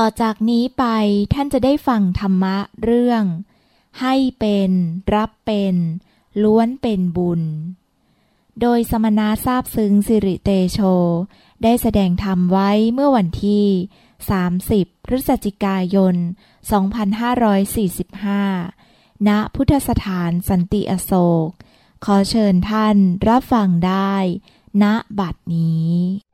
ต่อจากนี้ไปท่านจะได้ฟังธรรมะเรื่อง ให้เป็น รับเป็น ล้วนเป็นบุญ โดยสมณะทราบซึ้งสิริเตโช ได้แสดงธรรมไว้เมื่อวันที่ 30 พฤศจิกายน 2545 ณ พุทธสถานสันติอโศก ขอเชิญท่านรับฟังได้ ณบัดนี้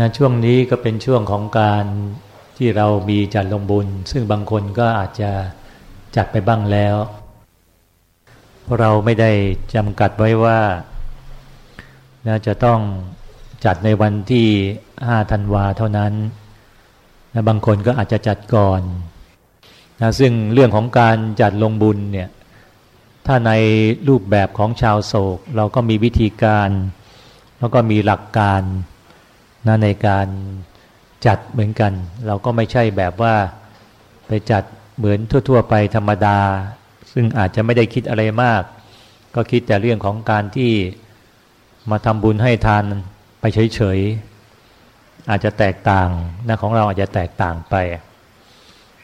นะช่วงนี้ก็เป็นช่วงของการที่เรามีจัดลงบุญ ซึ่งบางคนก็อาจจะจัดไปบ้างแล้วเพราะเราไม่ได้จำกัดไว้ว่านะจะต้องจัดในวันที่5ธันวาเท่านั้นนะบางคนก็อาจจะจัดก่อนนะซึ่งเรื่องของการจัดลงบุญเนี่ยถ้าในรูปแบบของชาวโศก เราก็มีวิธีการ แล้วก็มีหลักการ นะในการจัดเหมือนกัน เราก็ไม่ใช่แบบว่าไปจัดเหมือนทั่ว ๆ ไปธรรมดา ซึ่งอาจจะไม่ได้คิดอะไรมาก ก็คิดแต่เรื่องของการที่มาทำบุญให้ทานไปเฉยๆอาจจะแตกต่างนะของเราอาจจะแตกต่างไป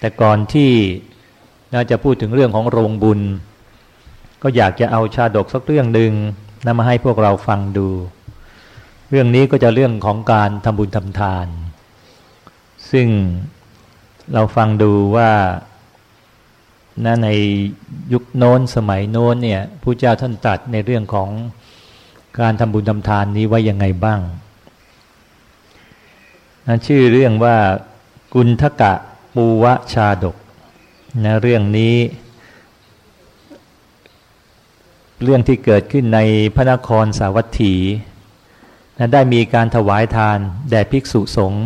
แต่ก่อนที่น่าจะพูดถึงเรื่องของโรงบุญ ก็อยากจะเอาชาดกสักเรื่องหนึ่งนำมาให้พวกเราฟังดู เรื่องนี้ก็จะเรื่องของการทำบุญทำทาน ซึ่งเราฟังดูว่านะในยุคโน้นสมัยโน้นเนี่ยพระเจ้าท่านตรัสในเรื่องของการทำบุญทำทานนี้ไว้ยังไงบ้างนะชื่อเรื่องว่ากุณทกะปูวชาดกนะเรื่องนี้ เรื่องที่เกิดขึ้นในพระนครสาวัตถี นะได้มีการถวายทานแด่ภิกษุสงฆ์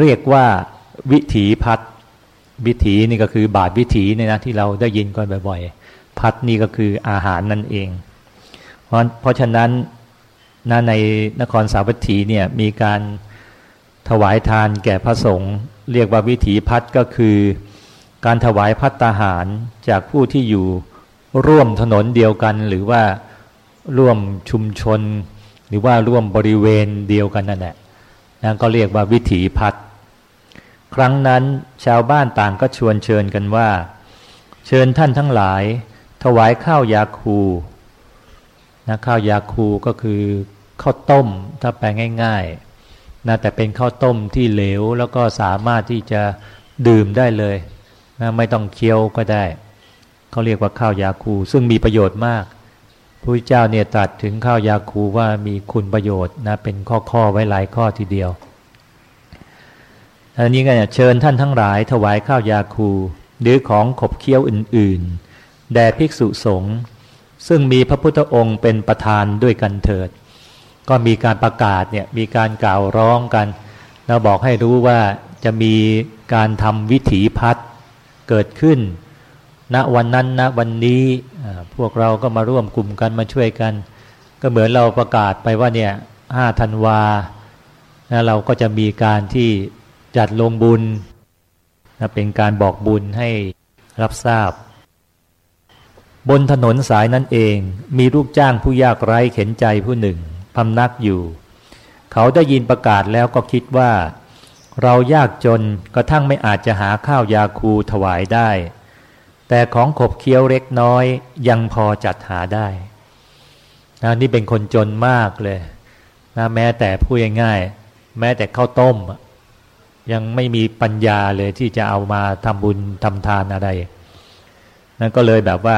เรียกว่าวิถีพัดวิถีนี่ก็คือบาทวิถีเนี่ยนะที่เราได้ยินกันบ่อยๆ พัดนี่ก็คืออาหารนั่นเอง เพราะเพราะฉะนั้นนะในนครสาวัตถีเนี่ยมีการถวายทานแก่พระสงฆ์เรียกว่าวิถีพัดก็คือ การถวายพัตตาหารจากผู้ที่อยู่ร่วมถนนเดียวกันหรือว่าร่วมชุมชน หรือว่าร่วมบริเวณเดียวกันนั่นแหละนั่นก็เรียกว่าวิถีพัดครั้งนั้นชาวบ้านต่างก็ชวนเชิญกันว่า เชิญท่านทั้งหลาย ถวายข้าวยาคูนะข้าวยาคูก็คือข้าวต้มถ้าแปลง่ายๆนะแต่เป็นข้าวต้มที่เหลวแล้วก็สามารถที่จะดื่มได้เลยนะไม่ต้องเคี้ยวก็ได้เขาเรียกว่าข้าวยาคู ซึ่งมีประโยชน์มาก พระเจ้าเนี่ยตรัสถึงข้าวยาคูว่ามีคุณประโยชน์นะเป็นข้อข้อไว้หลายข้อทีเดียวอันนี้ก็เชิญท่านทั้งหลายถวายข้าวยาคูหรือของขบเคี้ยวอื่น ๆ แด่ภิกษุสงฆ์ซึ่งมีพระพุทธองค์เป็นประธานด้วยกันเถิด ก็มีการประกาศเนี่ยมีการกล่าวร้องกันแล้วบอกให้รู้ว่าจะมีการทำวิถีพัดเกิดขึ้น ณวันนั้นณวันนี้พวกเราก็มาร่วมกลุ่มกันมาช่วยกัน ก็เหมือนเราประกาศไปว่าเนี่ยห้าธันวานะเราก็จะมีการที่จัดลงบุญนะเป็นการบอกบุญให้รับทราบ บนถนนสายนั้นเองมีลูกจ้างผู้ยากไร้เข็นใจผู้หนึ่งพำนักอยู่ เขาได้ยินประกาศแล้วก็คิดว่า เรายากจนกระทั่งไม่อาจจะหาข้าวยาคูถวายได้ แต่ของขบเคี้ยวเล็กน้อยยังพอจัดหาได้นะนี่เป็นคนจนมากเลยนะแม้แต่พูดง่ายๆแม้แต่ข้าวต้ม ยังไม่มีปัญญาเลยที่จะเอามาทำบุญทำทานอะไรนั่นก็เลยแบบว่า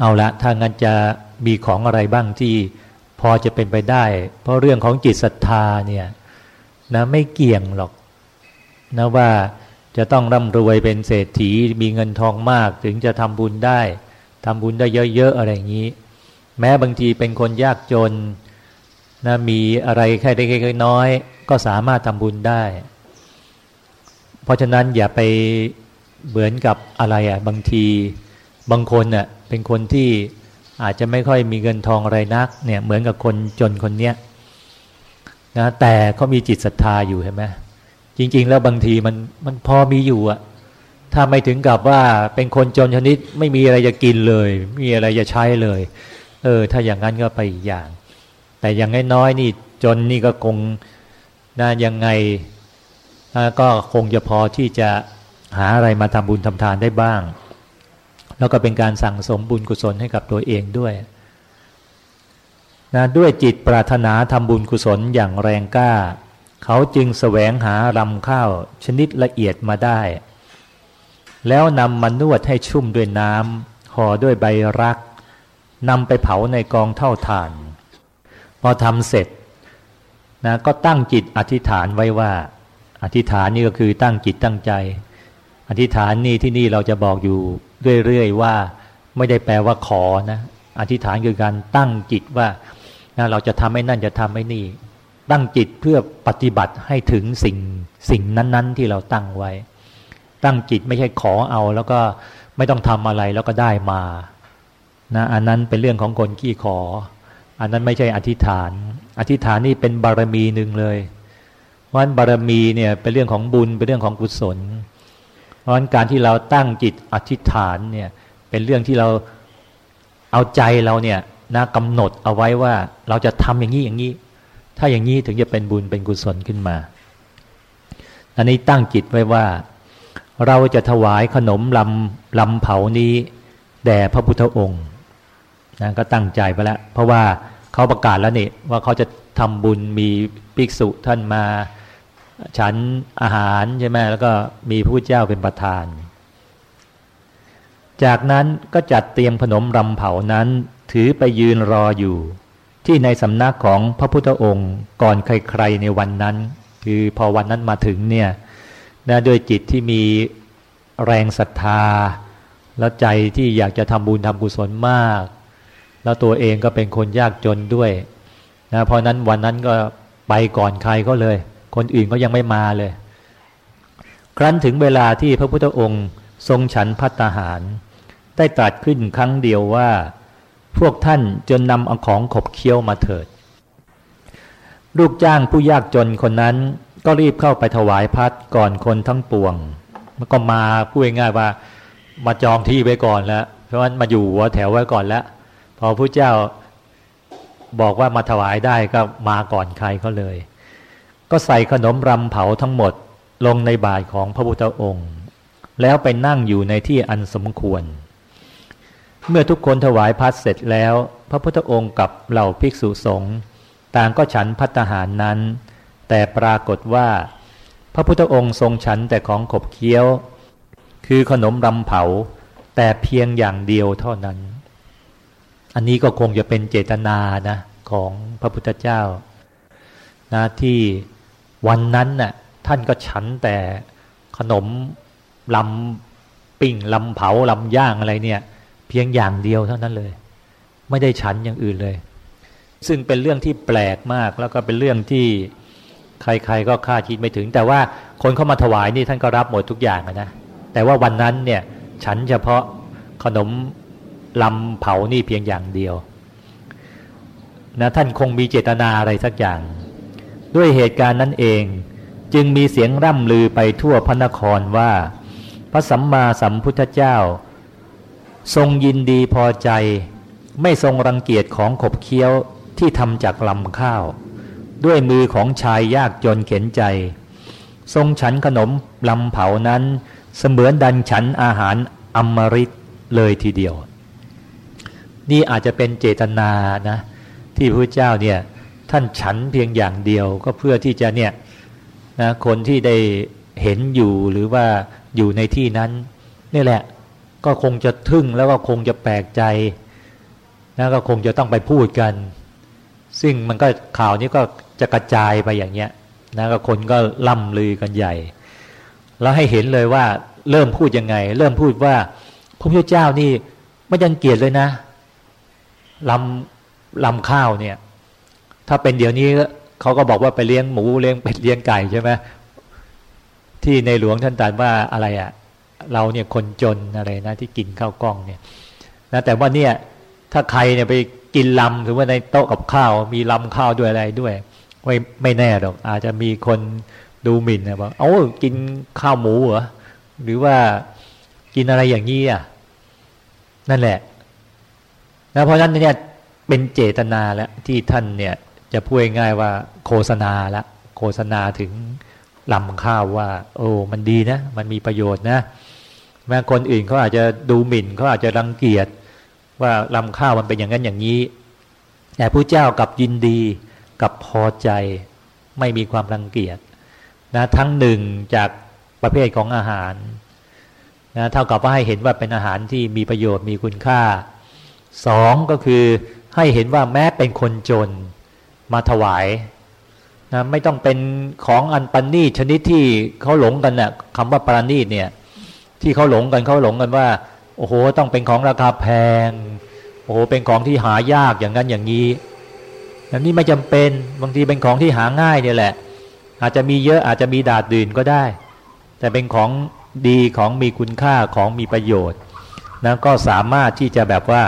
เอาละถ้างั้นจะมีของอะไรบ้างที่พอจะเป็นไปได้ เพราะเรื่องของจิตศรัทธาเนี่ยนะไม่เกี่ยงหรอกนะว่า จะต้องร่ำรวยเป็นเศรษฐีมีเงินทองมากถึงจะทำบุญได้ทำบุญได้เยอะๆอะไรอย่างนี้ แม้บางทีเป็นคนยากจนนะมีอะไรแค่เล็กๆน้อยก็สามารถทำบุญได้ เพราะฉะนั้นอย่าไปเหมือนกับอะไรอะบางทีบางคนเน่ะเป็นคนที่อาจจะไม่ค่อยมีเงินทองอะไรนักเนี่ยเหมือนกับคนจนคนเนี้ยนะแต่เขามีจิตศรัทธาอยู่เห็นไหม จริง ๆ แล้วบางทีมันมันพอมีอยู่อะถ้าไม่ถึงกับว่าเป็นคนจนชนิดไม่มีอะไรจะกินเลย มีอะไรจะใช้เลย เออ ถ้าอย่างนั้นก็ไปอีกอย่าง แต่อย่างน้อยๆนี่ จนนี่ก็คงนะยังไงก็คงจะพอที่จะหาอะไรมาทำบุญทำทานได้บ้าง แล้วก็เป็นการสั่งสมบุญกุศลให้กับตัวเองด้วยนะด้วยจิตปรารถนาทำบุญกุศลอย่างแรงกล้า เขาจึงแสวงหารำข้าวชนิดละเอียดมาได้ แล้วนำมานวดให้ชุ่มด้วยน้ำห่อด้วยใบรักนำไปเผาในกองเท่าถ่าน พอทำเสร็จนะก็ตั้งจิตอธิษฐานไว้ว่า อธิษฐานนี่ก็คือตั้งจิตตั้งใจ อธิษฐานนี่ที่นี่เราจะบอกอยู่เรื่อยๆว่า ไม่ได้แปลว่าขอนะ อธิษฐานคือการตั้งจิตว่านะเราจะทำให้นั่นจะทำให้นี่ ตั้งจิตเพื่อปฏิบัติให้ถึงสิ่งสิ่งนั้น ๆ ที่เราตั้งไว้ ตั้งจิตไม่ใช่ขอเอาแล้วก็ไม่ต้องทำอะไรแล้วก็ได้มานะอันนั้นเป็นเรื่องของคนขี้ขอ อันนั้นไม่ใช่อธิษฐาน อธิษฐานนี่เป็นบารมีหนึ่งเลยเพราะบารมีเนี่ยเป็นเรื่องของบุญเป็นเรื่องของกุศล เพราะการที่เราตั้งจิตอธิษฐานเนี่ยเป็นเรื่องที่เราเอาใจเราเนี่ยนะกำหนดเอาไว้ว่าเราจะทำอย่างนี้อย่างนี้ ถ้าอย่างนี้ถึงจะเป็นบุญเป็นกุศลขึ้นมา อันนี้ตั้งจิตไว้ว่า เราจะถวายขนมลำลำเผานี้แด่พระพุทธองค์นะก็ตั้งใจไปแล้ว เพราะว่าเขาประกาศแล้วนี่ว่าเขาจะทำบุญมีภิกษุท่านมาฉันอาหารใช่ไหมแล้วก็มีพระพุทธเจ้าเป็นประธาน จากนั้นก็จัดเตรียมขนมรำเผานั้น ถือไปยืนรออยู่ ที่ในสำนักของพระพุทธองค์ก่อนใครๆในวันนั้น คือพอวันนั้นมาถึงเนี่ยนะด้วยจิตที่มีแรงศรัทธา แล้วใจที่อยากจะทำบุญทำกุศลมาก แล้วตัวเองก็เป็นคนยากจนด้วยนะเพราะนั้นวันนั้นก็ไปก่อนใครก็เลย คนอื่นก็ยังไม่มาเลย ครั้นถึงเวลาที่พระพุทธองค์ทรงฉันพัตหาร ได้ตรัสขึ้นครั้งเดียวว่า พวกท่านจนนำเอาของขบเคี้ยวมาเถิด ลูกจ้างผู้ยากจนคนนั้นก็รีบเข้าไปถวายพัดก่อนคนทั้งปวง มันก็มาพูดง่ายว่า มาจองที่ไว้ก่อนแล้ว เพราะฉะนั้นมาอยู่หัวแถวไว้ก่อนแล้ว พอพระเจ้าบอกว่ามาถวายได้ก็มาก่อนใครเขาเลย ก็ใส่ขนมรำเผาทั้งหมดลงในบาตรของพระพุทธองค์ แล้วไปนั่งอยู่ในที่อันสมควร เมื่อทุกคนถวายพัดเสร็จแล้ว พระพุทธองค์กับเหล่าภิกษุสงฆ์ต่างก็ฉันพัตหารนั้น แต่ปรากฏว่า พระพุทธองค์ทรงฉันแต่ของขบเคี้ยว คือขนมรำเผา แต่เพียงอย่างเดียวเท่านั้น อันนี้ก็คงจะเป็นเจตนานะของพระพุทธเจ้านะที่วันนั้นน่ะท่านก็ฉันแต่ขนมลำปิ้งลำเผาลำย่างอะไรเนี่ย เพียงอย่างเดียวเท่านั้นเลย ไม่ได้ฉันอย่างอื่นเลย ซึ่งเป็นเรื่องที่แปลกมากแล้วก็เป็นเรื่องที่ใคร ๆ ก็คาดคิดไม่ถึง แต่ว่าคนเข้ามาถวายนี่ท่านก็รับหมดทุกอย่างนะแต่ว่าวันนั้นเนี่ยฉันเฉพาะขนมลำเผานี่เพียงอย่างเดียวนะท่านคงมีเจตนาอะไรสักอย่าง ด้วยเหตุการณ์นั้นเองจึงมีเสียงร่ำลือไปทั่วพระนครว่า พระสัมมาสัมพุทธเจ้า ทรงยินดีพอใจ ไม่ทรงรังเกียจของขบเคี้ยวที่ทำจากลำข้าว ด้วยมือของชายยากจนเข็นใจ ทรงฉันขนมลำเผานั้น เสมือนดันฉันอาหารอมฤตเลยทีเดียว นี่อาจจะเป็นเจตนานะ ที่พระเจ้าเนี่ยท่านฉันเพียงอย่างเดียวก็เพื่อที่จะเนี่ยนะคนที่ได้เห็นอยู่หรือว่าอยู่ในที่นั้นนี่แหละ ก็คงจะทึ่งแล้วก็คงจะแปลกใจนะก็คงจะต้องไปพูดกัน ซึ่งมันก็ข่าวนี้ก็จะกระจายไปอย่างเงี้ยนะก็คนก็ล่ำลือกันใหญ่ แล้วให้เห็นเลยว่าเริ่มพูดยังไง เริ่มพูดว่าพระพุทธเจ้านี่ไม่ยังเกียรติเลยนะลำลำข้าวเนี่ย ถ้าเป็นเดี๋ยวนี้เขาก็บอกว่าไปเลี้ยงหมูเลี้ยงเป็ดเลี้ยงไก่ใช่ไหมที่ในหลวงท่านตรัสว่าอะไรอะ่ะ เราเนี่ยคนจนอะไรนะที่กินข้าวกล้องเนี่ยนะแต่ว่าเนี่ยถ้าใครเนี่ยไปกินลำถือว่าในโต๊ะกับข้าวมีลำข้าวด้วยอะไรด้วย ไม่ไม่แน่หรอก อาจจะมีคนดูหมิ่นนะบอกเอ้ากินข้าวหมูเหรอหรือว่ากินอะไรอย่างนี้อะนั่นแหละแล้วเพราะฉะนั้นเนี่ยเป็นเจตนาแล้วที่ท่านเนี่ยจะพูดง่ายว่าโฆษณาละโฆษณาถึงลำข้าวว่า โอ้มันดีนะ มันมีประโยชน์นะ แม้คนอื่นเขาอาจจะดูหมิ่นเขาอาจจะรังเกียจว่าลำข้าวมันเป็นอย่างนั้นอย่างนี้ แต่ผู้เจ้ากับยินดีกับพอใจไม่มีความรังเกียจนะทั้งหนึ่งจากประเภทของอาหารนะเท่ากับว่าให้เห็นว่าเป็นอาหารที่มีประโยชน์มีคุณค่าสองก็คือให้เห็นว่าแม้เป็นคนจนมาถวายนะไม่ต้องเป็นของอันปันนี่ชนิดที่เขาหลงกันนะ่ะคำว่าปราณีเนี่ย ที่เขาหลงกันเขาหลงกันว่า โอ้โห ต้องเป็นของราคาแพง โอ้โห เป็นของที่หายากอย่างนั้นอย่างนี้นนี้ไม่จำเป็นบางทีเป็นของที่หาง่ายเนี่ยแหละ อาจจะมีเยอะอาจจะมีดาดดื่นก็ได้ แต่เป็นของดีของมีคุณค่าของมีประโยชน์นะก็สามารถที่จะแบบว่า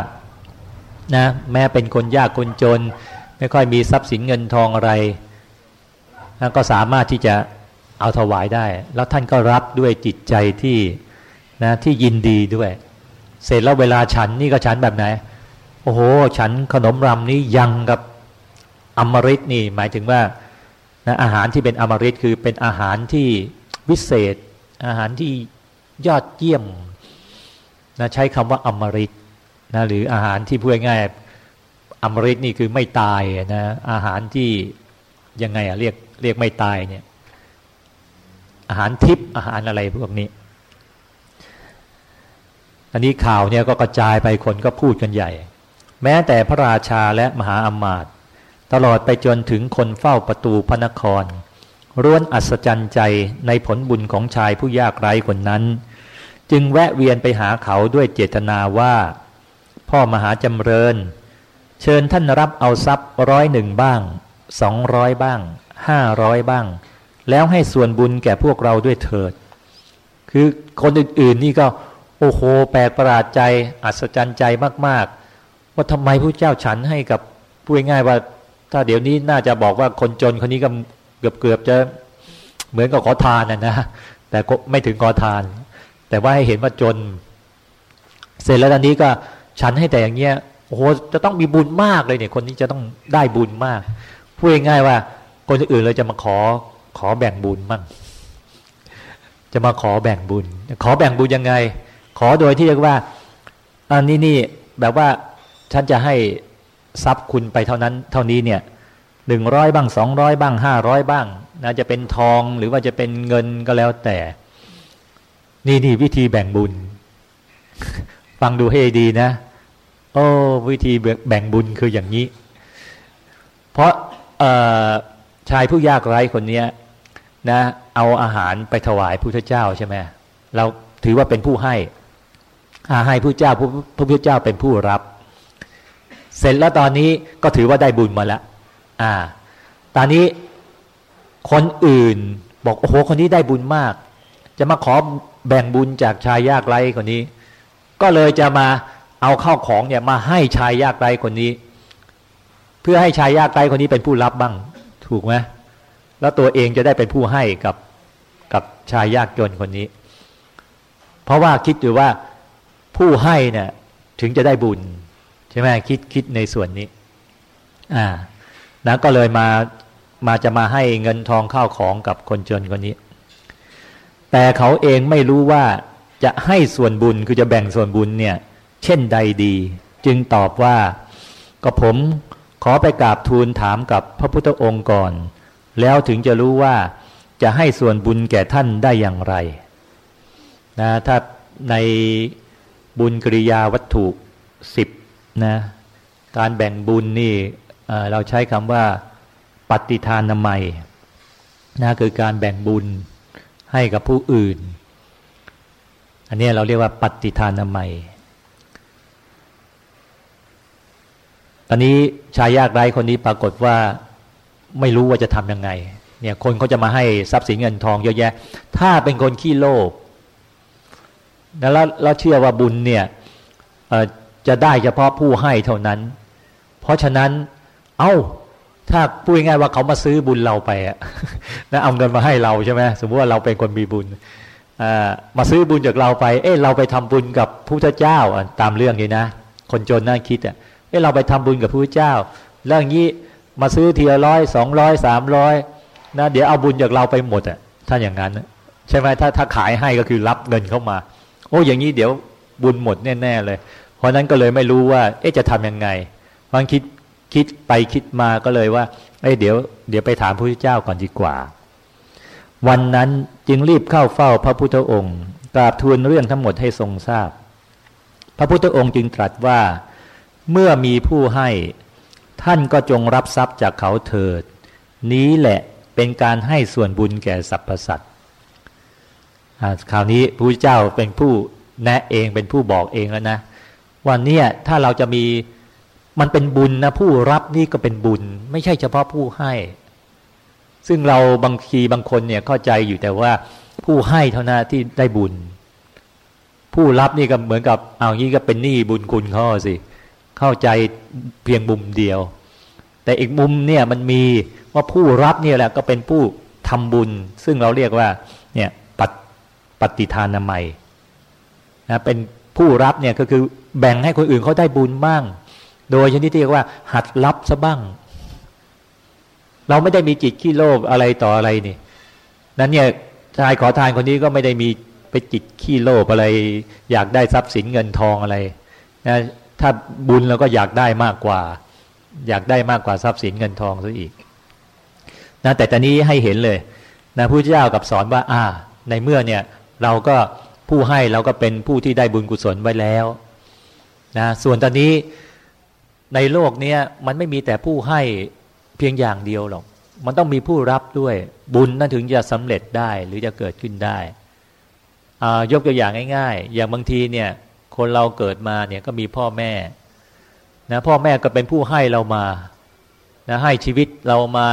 นะแม้เป็นคนยากคนจน ไม่ค่อยมีทรัพย์สินเงินทองอะไรนะก็สามารถที่จะเอาถวายได้ แล้วท่านก็รับด้วยจิตใจที่ นะที่ยินดีด้วย เสร็จแล้วเวลาฉันนี่ก็ฉันแบบไหน โอ้โห ฉันขนมรำนี้ยังกับอมฤตนี่หมายถึงว่านะอาหารที่เป็นอมฤตคือเป็นอาหารที่วิเศษ อาหารที่ยอดเยี่ยมนะใช้คำว่าอมฤตนะหรืออาหารที่พูดง่ายอมฤตนี่คือไม่ตายนะอาหารที่ยังไงอะเรียกเรียกไม่ตายเนี่ยอาหารทิพย์อาหารอะไรพวกนี้ อันนี้ข่าวเนี่ยก็กระจายไปคนก็พูดกันใหญ่ แม้แต่พระราชาและมหาอมาตย์ตลอดไปจนถึงคนเฝ้าประตูพระนครร้วนอัศจรรย์ใจในผลบุญของชายผู้ยากไร้คนนั้น จึงแวะเวียนไปหาเขาด้วยเจตนาว่า พ่อมหาจำเริญ เชิญท่านรับเอาทรัพย์ร้อยหนึ่งบ้างสองร้อยบ้างห้าร้อยบ้าง แล้วให้ส่วนบุญแก่พวกเราด้วยเถิด คือคนอื่นๆนี่ก็ โอ้โหแปลกประหลาดใจอัศจรรย์ใจมาก ๆ ว่าทำไมพระเจ้าฉันให้กับพูดง่ายว่า ถ้าเดี๋ยวนี้น่าจะบอกว่าคนจนคนนี้ก็เกือบๆจะเหมือนกับขอทานนะนะแต่ไม่ถึงขอทาน แต่ว่าให้เห็นว่าจน เสร็จแล้วตอนนี้ก็ฉันให้แต่อย่างเงี้ยโอ้โหจะต้องมีบุญมากเลยเนี่ย คนนี้จะต้องได้บุญมากพูดง่ายว่า คนอื่นเลยจะมาขอขอแบ่งบุญมั่งจะมาขอแบ่งบุญ ขอแบ่งบุญยังไง ขอโดยที่เรียกว่าอันนี้นี่แบบว่าฉันจะให้ทรัพย์คุณไปเท่านั้น เท่านี้เนี่ยหนึ่งร้อยบ้างสองร้อยบ้างห้าร้อยบ้างนะจะเป็นทองหรือว่าจะเป็นเงินก็แล้วแต่ นี่นี่วิธีแบ่งบุญ ฟังดูให้ดีนะ โอ้วิธีแบ่งบุญคืออย่างนี้ เพราะชายผู้ยากไร้คนนี้นะ เอาอาหารไปถวายพระพุทธเจ้าใช่ไหมเราถือว่าเป็นผู้ให้ ให้ผู้เจ้าพระพุทธเจ้าเป็นผู้รับ เสร็จแล้วตอนนี้ก็ถือว่าได้บุญมาแล้วอ่า ตอนนี้คนอื่นบอกโอ้โหคนนี้ได้บุญมาก จะมาขอแบ่งบุญจากชายยากไร้คนนี้ ก็เลยจะมาเอาเข้าของเนี่ยมาให้ชายยากไร้คนนี้ เพื่อให้ชายยากไร้คนนี้เป็นผู้รับบ้าง ถูกไหมแล้วตัวเองจะได้เป็นผู้ให้กับกับชายยากจนคนนี้ เพราะว่าคิดอยู่ว่า ผู้ให้เนี่ยถึงจะได้บุญใช่ไหมคิดคิดในส่วนนี้ อ่านะก็เลยมามาจะมาให้เงินทองข้าวของกับคนจนคนนี้ แต่เขาเองไม่รู้ว่าจะให้ส่วนบุญคือจะแบ่งส่วนบุญเนี่ย เช่นใดดี จึงตอบว่าก็ผมขอไปกราบทูลถามกับพระพุทธองค์ก่อน แล้วถึงจะรู้ว่าจะให้ส่วนบุญแก่ท่านได้อย่างไรนะถ้าใน บุญกริยาวัตถุสิบนะการแบ่งบุญนี่เราใช้คำว่าปฏิทานนามัยนะคือการแบ่งบุญให้กับผู้อื่น อันนี้เราเรียกว่าปฏิทานนามัยตอนนี้ชายยากไร้คนนี้ปรากฏว่าไม่รู้ว่าจะทำยังไงเนี่ยคนเขาจะมาให้ทรัพย์สินเงินทองเยอะแยะ ถ้าเป็นคนขี้โลภ แล้วเราเชื่อว่าบุญเนี่ยจะได้เฉพาะผู้ให้เท่านั้น เพราะฉะนั้น เอา้า ถ้าพูดง่ายว่าเขามาซื้อบุญเราไปอะนะเอาเงินมาให้เราใช่ไหมสมมติว่าเราเป็นคนมีบุญมาซื้อบุญจากเราไป เอ้เราไปทำบุญกับพระพุทธเจ้าตามเรื่องนี้นะ คนจนน่าคิดอะเอ้เราไปทำบุญกับพระพุทธเจ้า แล้วอย่างนี้มาซื้อทีละร้อยสองร้อยสามร้อยนะเดี๋ยวเอาบุญจากเราไปหมดอะถ้าอย่างนั้นใช่ไหมถ้าถ้าขายให้ก็คือรับเงินเข้ามา โอ้อย่างนี้เดี๋ยวบุญหมดแน่ๆเลย เพราะนั้นก็เลยไม่รู้ว่า เอ๊ะจะทํำยังไงบางคิดคิดไปคิดมาก็เลยว่า เอ้เดี๋ยวเดี๋ยวไปถามพระพุทธเจ้าก่อนดีกว่า วันนั้นจึงรีบเข้าเฝ้าพระพุทธองค์กราบทูลเรื่องทั้งหมดให้ทรงทราบ พระพุทธองค์จึงตรัสว่า เมื่อมีผู้ให้ท่านก็จงรับทรัพย์จากเขาเถิด นี้แหละเป็นการให้ส่วนบุญแก่สรรพสัตว์ คราวนี้พระเจ้าเป็นผู้แนะเองเป็นผู้บอกเองแล้วนะวันนี้ถ้าเราจะมีมันเป็นบุญนะผู้รับนี่ก็เป็นบุญ ไม่ใช่เฉพาะผู้ให้ ซึ่งเราบางทีบางคนเนี่ยเข้าใจอยู่แต่ว่าผู้ให้เท่านั้นที่ได้บุญ ผู้รับนี่ก็เหมือนกับเอางี้ก็เป็นหนี้บุญคุณเขาสิเข้าใจเพียงมุมเดียว แต่อีกมุมเนี่ยมันมีว่าผู้รับเนี่ยแหละก็เป็นผู้ทำบุญ ซึ่งเราเรียกว่าเนี่ย ปฏิทานามัยนะเป็นผู้รับเนี่ยก็คือแบ่งให้คนอื่นเขาได้บุญบ้าง โดยชนิดที่เรียกว่า หัดรับซะบ้าง เราไม่ได้มีจิตขี้โลภอะไรต่ออะไรนี่นั้นเนี่ยชายขอทานคนนี้ก็ไม่ได้มีไปจิตขี้โลภอะไร อยากได้ทรัพย์สินเงินทองอะไรนะถ้าบุญเราก็อยากได้มากกว่า อยากได้มากกว่าทรัพย์สินเงินทองซะอีกนะแต่ตอนนี้ให้เห็นเลยนะพระเจ้ากับสอนว่า อ่า ในเมื่อเนี่ย เราก็ผู้ให้เราก็เป็นผู้ที่ได้บุญกุศลไว้แล้วนะส่วนตอนนี้ในโลกนี้มันไม่มีแต่ผู้ให้เพียงอย่างเดียวหรอก มันต้องมีผู้รับด้วยบุญนั่นถึงจะสำเร็จได้หรือจะเกิดขึ้นได้ยกตัวอย่างง่ายๆ อย่างบางทีเนี่ย คนเราเกิดมาเนี่ยก็มีพ่อแม่นะพ่อแม่ก็เป็นผู้ให้เรามานะให้ชีวิตเรามา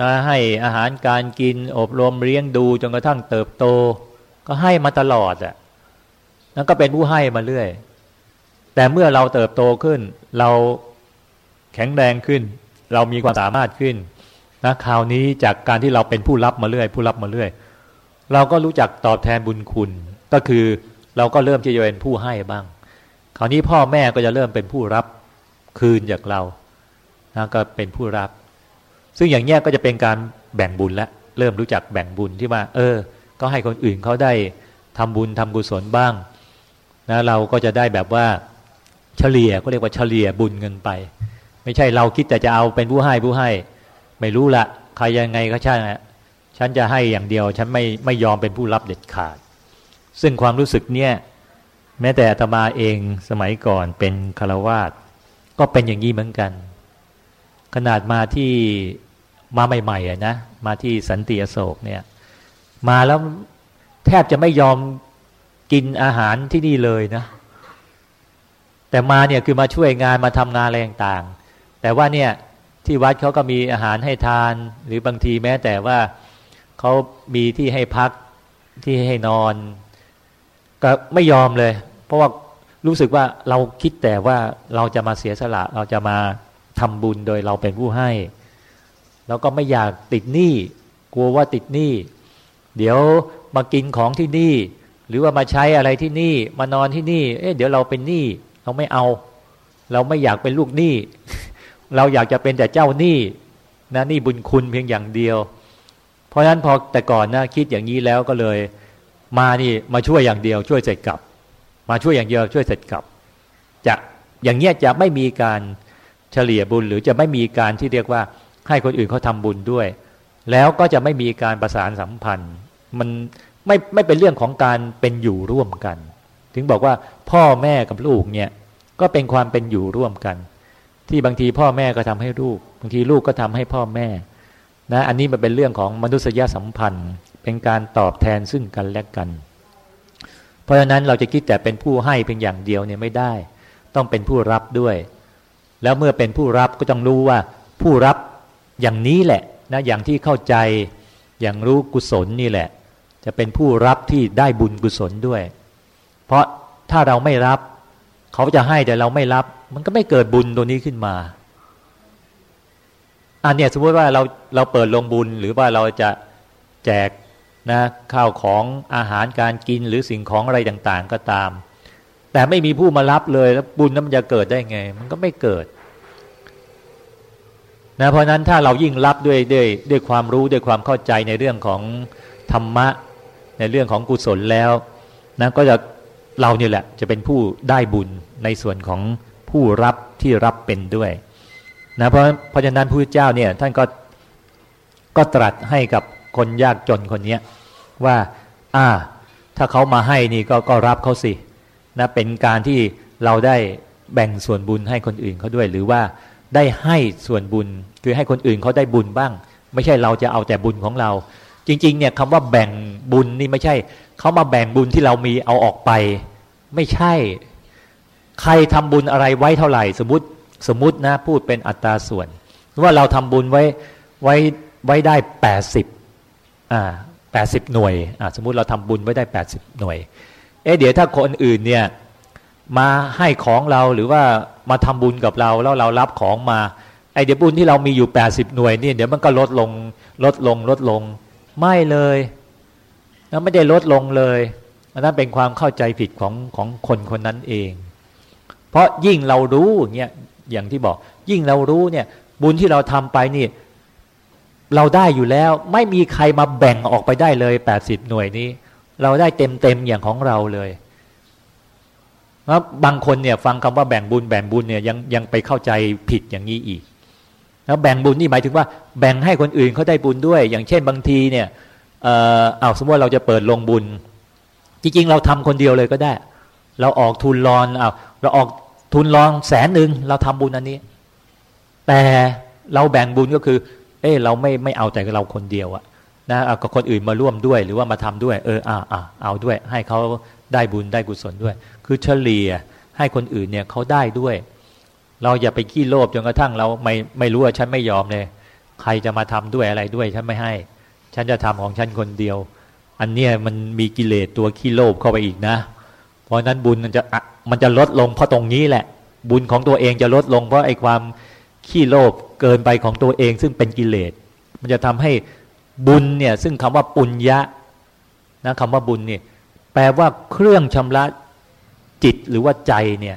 นะให้อาหารการกินอบรมเลี้ยงดูจนกระทั่งเติบโต ก็ให้มาตลอดอะ่ะนั่นก็เป็นผู้ให้มาเรื่อย แต่เมื่อเราเติบโตขึ้น เราแข็งแรงขึ้น เรามีความสามารถขึ้นนะคราวนี้จากการที่เราเป็นผู้รับมาเรื่อย ผู้รับมาเรื่อย เราก็รู้จักตอบแทนบุญคุณ ก็คือเราก็เริ่มที่จะเป็นผู้ให้บ้าง คราวนี้พ่อแม่ก็จะเริ่มเป็นผู้รับคืนจากเรานะก็เป็นผู้รับ ซึ่งอย่างนี้ก็จะเป็นการแบ่งบุญแล้วเริ่มรู้จักแบ่งบุญที่ว่า เออ ก็ให้คนอื่นเขาได้ทำบุญทำกุศลบ้างนะเราก็จะได้แบบว่าเฉลี่ยก็เรียกว่าเฉลี่ยบุญเงินไป ไม่ใช่เราคิดแต่จะเอาเป็นผู้ให้ผู้ให้ ไม่รู้ละใครยังไงก็ช่างฉันจะให้อย่างเดียว ฉันไม่ไม่ยอมเป็นผู้รับเด็ดขาด ซึ่งความรู้สึกเนี่ยแม้แต่อาตมาเองสมัยก่อนเป็นคารวาสก็เป็นอย่างนี้เหมือนกัน ขนาดมาที่มาใหม่ๆนะมาที่สันติอโศกเนี่ย มาแล้วแทบจะไม่ยอมกินอาหารที่นี่เลยนะ แต่มาเนี่ยคือมาช่วยงานมาทำงานอะไรต่างๆ แต่ว่าเนี่ยที่วัดเขาก็มีอาหารให้ทาน หรือบางทีแม้แต่ว่าเขามีที่ให้พักที่ให้นอน ก็ไม่ยอมเลย เพราะว่ารู้สึกว่าเราคิดแต่ว่าเราจะมาเสียสละ เราจะมาทำบุญโดยเราเป็นผู้ให้เราก็ไม่อยากติดหนี้กลัวว่าติดหนี้ เดี๋ยวมากินของที่นี่ หรือว่ามาใช้อะไรที่นี่ มานอนที่นี่ เอ๊ะเดี๋ยวเราเป็นหนี้เราไม่เอา เราไม่อยากเป็นลูกหนี้ เราอยากจะเป็นแต่เจ้าหนี้นะนี่บุญคุณเพียงอย่างเดียว เพราะฉะนั้นพอแต่ก่อนนะคิดอย่างนี้แล้วก็เลย มานี่มาช่วยอย่างเดียว ช่วยเสร็จกลับ มาช่วยอย่างเดียวช่วยเสร็จกลับ จะอย่างเงี้ยจะไม่มีการเฉลี่ยบุญหรือจะไม่มีการที่เรียกว่าให้คนอื่นเขาทำบุญด้วย แล้วก็จะไม่มีการประสานสัมพันธ์ มันไม่ไม่เป็นเรื่องของการเป็นอยู่ร่วมกัน ถึงบอกว่าพ่อแม่กับลูกเนี่ยก็เป็นความเป็นอยู่ร่วมกัน ที่บางทีพ่อแม่ก็ทำให้ลูก บางทีลูกก็ทำให้พ่อแม่นะอันนี้มันเป็นเรื่องของมนุษยสัมพันธ์ เป็นการตอบแทนซึ่งกันและกัน เพราะฉะนั้นเราจะคิดแต่เป็นผู้ให้เพียงอย่างเดียวเนี่ยไม่ได้ ต้องเป็นผู้รับด้วย แล้วเมื่อเป็นผู้รับก็ต้องรู้ว่าผู้รับอย่างนี้แหละนะอย่างที่เข้าใจอย่างรู้กุศลนี่แหละ จะเป็นผู้รับที่ได้บุญกุศลด้วย เพราะถ้าเราไม่รับ เขาจะให้แต่เราไม่รับ มันก็ไม่เกิดบุญตัวนี้ขึ้นมาอันเนี้ยสมมติว่าเราเราเปิดลงบุญหรือว่าเราจะแจกนะข้าวของอาหารการกินหรือสิ่งของอะไรต่างๆก็ตาม แต่ไม่มีผู้มารับเลยแล้วบุญนั้นมันจะเกิดได้ไง มันก็ไม่เกิดนะเพราะนั้นถ้าเรายิ่งรับด้วยด้วยด้วยความรู้ด้วยความเข้าใจในเรื่องของธรรมะ ในเรื่องของกุศลแล้วนะก็จะเราเนี่ยแหละจะเป็นผู้ได้บุญในส่วนของผู้รับที่รับเป็นด้วยนะเพราะเพราะฉะนั้นพระเจ้าเนี่ยท่านก็ก็ตรัสให้กับคนยากจนคนนี้ว่าอ่าถ้าเขามาให้นี่ก็ก็รับเขาสินะเป็นการที่เราได้แบ่งส่วนบุญให้คนอื่นเขาด้วย หรือว่าได้ให้ส่วนบุญคือให้คนอื่นเขาได้บุญบ้าง ไม่ใช่เราจะเอาแต่บุญของเรา จริง ๆ เนี่ยคำว่าแบ่งบุญนี่ไม่ใช่เขามาแบ่งบุญที่เรามีเอาออกไป ไม่ใช่ ใครทำบุญอะไรไว้เท่าไหร่ สมมติสมมตินะพูดเป็นอัตราส่วนว่าเราทำบุญไว้ไว้ไว้ได้แปดสิบอ่าแปดสิบหน่วยอ่าสมมุติเราทำบุญไว้ได้แปดสิบหน่วย เอ๊ะเดี๋ยวถ้าคนอื่นเนี่ยมาให้ของเราหรือว่ามาทำบุญกับเราแล้วเรารับของมาไอเดี๋ยวบุญที่เรามีอยู่แปดสิบหน่วยนี่เดี๋ยวมันก็ลดลงลดลงลดลง ไม่เลยแล้วไม่ได้ลดลงเลยอันนั้นเป็นความเข้าใจผิดของของคนคนนั้นเอง เพราะยิ่งเรารู้เนี่ยอย่างที่บอก ยิ่งเรารู้เนี่ย บุญที่เราทำไปนี่ เราได้อยู่แล้ว ไม่มีใครมาแบ่งออกไปได้เลยแปดสิบหน่วยนี้ เราได้เต็มเต็มอย่างของเราเลยแล้วบางคนเนี่ย ฟังคำว่าแบ่งบุญแบ่งบุญเนี่ยยังยังไปเข้าใจผิดอย่างนี้อีก แล้วแบ่งบุญนี่หมายถึงว่าแบ่งให้คนอื่นเขาได้บุญด้วย อย่างเช่นบางทีเนี่ยเออเอาสมมติว่าเราจะเปิดลงบุญ จริงๆ เราทำคนเดียวเลยก็ได้ เราออกทุนรอนเอาเราออกทุนรองแสนหนึ่งเราทำบุญอันนี้ แต่เราแบ่งบุญก็คือ เออเราไม่ไม่เอาแต่เราคนเดียวอะนะเอากับคนอื่นมาร่วมด้วย หรือว่ามาทำด้วย เอออ่าอ่าเอาด้วย ให้เขาได้บุญได้กุศลด้วย คือเฉลี่ยให้คนอื่นเนี่ยเขาได้ด้วย เราอย่าไปขี้โลภจนกระทั่งเราไม่ไม่รู้ว่าฉันไม่ยอมเลย ใครจะมาทำด้วยอะไรด้วยฉันไม่ให้ ฉันจะทำของฉันคนเดียว อันเนี้ยมันมีกิเลสตัวขี้โลภเข้าไปอีกนะ เพราะนั้นบุญมันจะมันจะลดลงเพราะตรงนี้แหละ บุญของตัวเองจะลดลงเพราะไอ้ความขี้โลภเกินไปของตัวเองซึ่งเป็นกิเลส มันจะทำให้บุญเนี่ยซึ่งคำว่าปุญญะนะคำว่าบุญเนี่ยแปลว่าเครื่องชำระจิตหรือว่าใจเนี่ย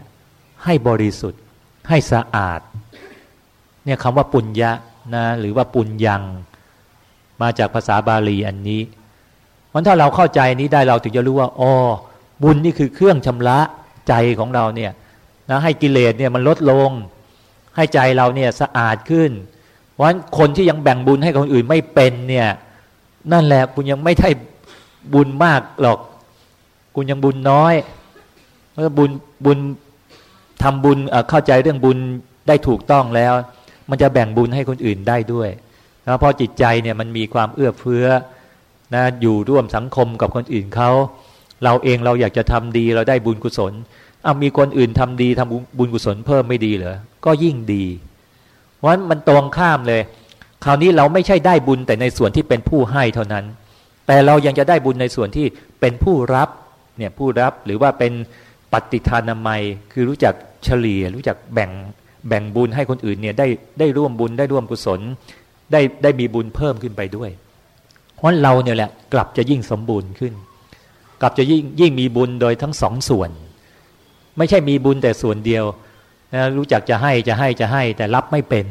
ให้บริสุทธิ์ ให้สะอาดเนี่ยคำว่าปุญญะนะหรือว่าปุญญัง มาจากภาษาบาลีอันนี้มันถ้าเราเข้าใจนี้ได้เราถึงจะรู้ว่าอ๋อบุญนี่คือเครื่องชำระใจของเราเนี่ยนะให้กิเลสเนี่ยมันลดลง ให้ใจเราเนี่ยสะอาดขึ้นเพราะฉะนั้นคนที่ยังแบ่งบุญให้คนอื่นไม่เป็นเนี่ยนั่นแหละคุณยังไม่ได้บุญมากหรอก คุณยังบุญน้อยเมื่อบุญบุญ ทำบุญเข้าใจเรื่องบุญได้ถูกต้องแล้ว มันจะแบ่งบุญให้คนอื่นได้ด้วยนะเพราะจิตใจเนี่ยมันมีความเอื้อเฟื้อนะอยู่ร่วมสังคมกับคนอื่นเขาเราเองเราอยากจะทำดีเราได้บุญกุศลเอามีคนอื่นทำดีทำบุญกุศลเพิ่มไม่ดีเหรอก็ยิ่งดีเพราะฉะนั้นมันตรงข้ามเลย คราวนี้เราไม่ใช่ได้บุญแต่ในส่วนที่เป็นผู้ให้เท่านั้น แต่เรายังจะได้บุญในส่วนที่เป็นผู้รับเนี่ยผู้รับหรือว่าเป็น ปฏิทานามัยคือรู้จักเฉลี่ย รู้จักแบ่งแบ่งบุญให้คนอื่นเนี่ยได้ได้ร่วมบุญได้ร่วมกุศล ได้ได้มีบุญเพิ่มขึ้นไปด้วย เพราะเราเนี่ยแหละกลับจะยิ่งสมบูรณ์ขึ้น กลับจะยิ่งยิ่งมีบุญโดยทั้งสองส่วน ไม่ใช่มีบุญแต่ส่วนเดียวนะรู้จักจะให้จะให้จะให้แต่รับไม่เป็น